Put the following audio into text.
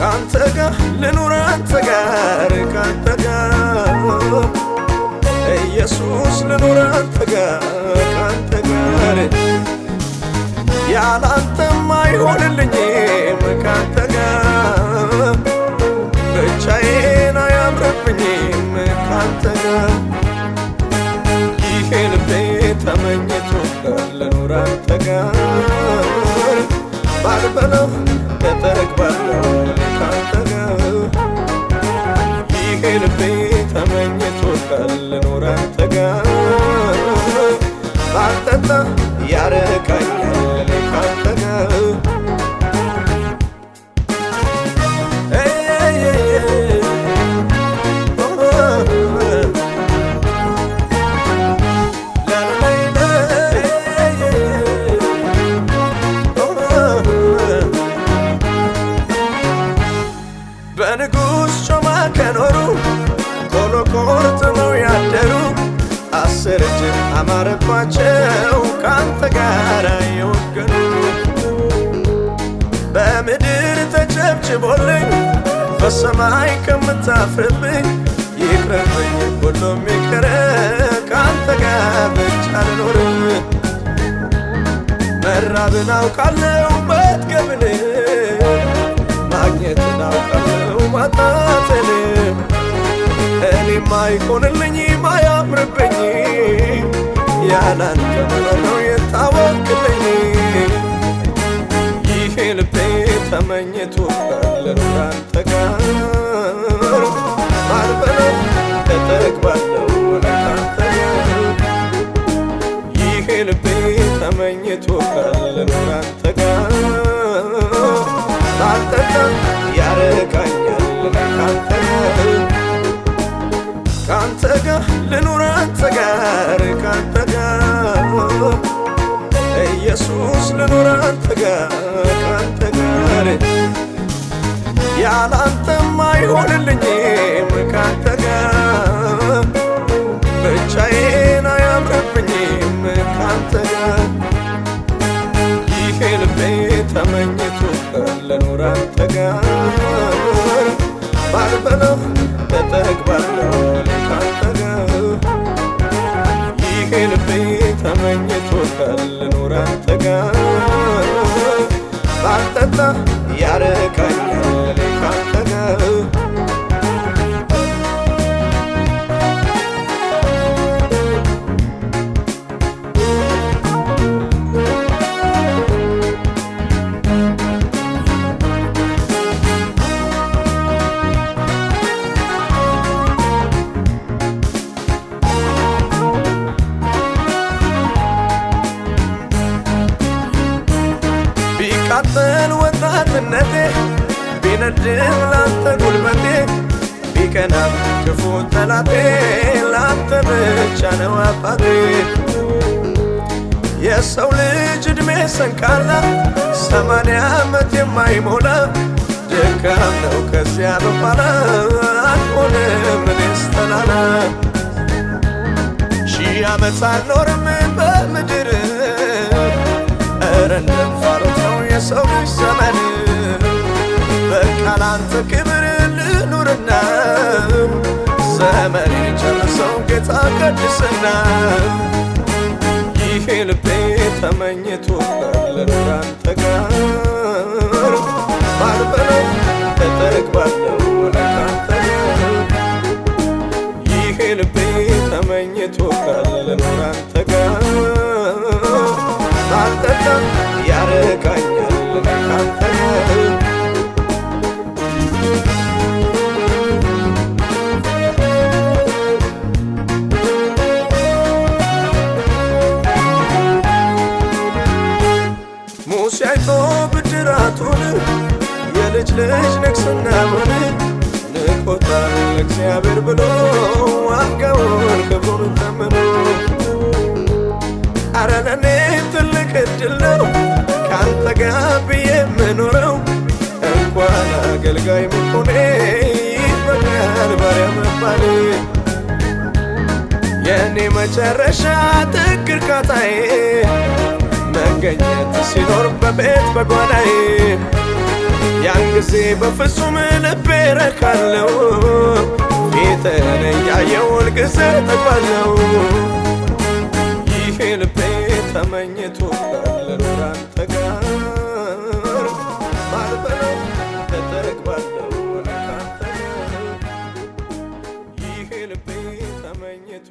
ካንተ ጋር ልኑር አንተ ጋር ካንተ ጋር ኢየሱስ ልኑር አንተ ጋር ካንተ ጋር ያላንተማ አይሆንልኝም ካንተ ጋር ብቻዬን አያምርብኝም ካንተ ጋር። ይሄ ልቤ ተመኝቶታል ልኑር አንተ ጋር። ባልበለው ተጠረግባለሁ አማረባቸው ከአንተ ጋር የወገኑ በምድር ተጨብጭቦልኝ በሰማይ ከምታፍርብኝ ይቅርብኝ ሁሉም ይቅር ከአንተ ጋር ብቻ ልኖር። መራብን አውቃለሁ መጥገብን ማግኘትን አውቃለሁ ማጣትን እኔም አይሆንልኝ ማያምርብኝ መኖር ነው የታወቅልኝ። ይሄ ልቤ ተመኝቶ ልኑር አንተ ጋር ባልበለው እጠግባለሁ ካንተ ጋር። ይሄ ልቤ ተመኝቶ ልኑር ልኑር አንተ ጋር ባልበለው እጠግባለሁ ካንተ ጋር ይሄ ልቤ ተመኝቶ ልኑር አንተ ጋር ባልጠጣ ያረካኛል ካንተ ጋር ቢነድም ላንተ ጉልበቴ ቢቀናም ክፉ ጠላቴ ላንተ ብቻ ነው አባቴ። የሰው ልጅ ዕድሜ ሰንካላ ሰማንያ ዓመት የማይሞላ ድካም ነው ከዚያ በኋላ አልሆንም እኔስ ተላላ ሺህ ዓመት አልኖርም በምድር ኧረ እንደ ነው የሰው ልጅ ዘመን በቃ ላንተ ክብር ልኑርና ዘመን ጨርሰው ጌታ ቅድስና ይሄ ልቤ ተመኝቶ አንተ ጋር አይቶ ብድራቱን የልጅ ልጅ ንግስናውን ንቆታል እግዚአብሔር ብሎ ዋጋውን ክብሩን ተምኖ አረ ለኔ ትልቅ እድል ነው ከአንተ ጋር ብዬ የምኖረው። እንኳን አገልጋይ መሆኔ ይበቃል ባሪያ መባሌ። የእኔ መጨረሻ ጥግ እርካታዬ መገኘት ሲኖር በቤት በጓዳዬ። ያን ጊዜ በፍጹም ልቤ ረካለው ፊትን እያየውን ጊዜ ተጓለው ይሄ ልቤ ተመኝቶ ለኖር አንተ ጋር። ባልበለው ልቤ ተመኝቶ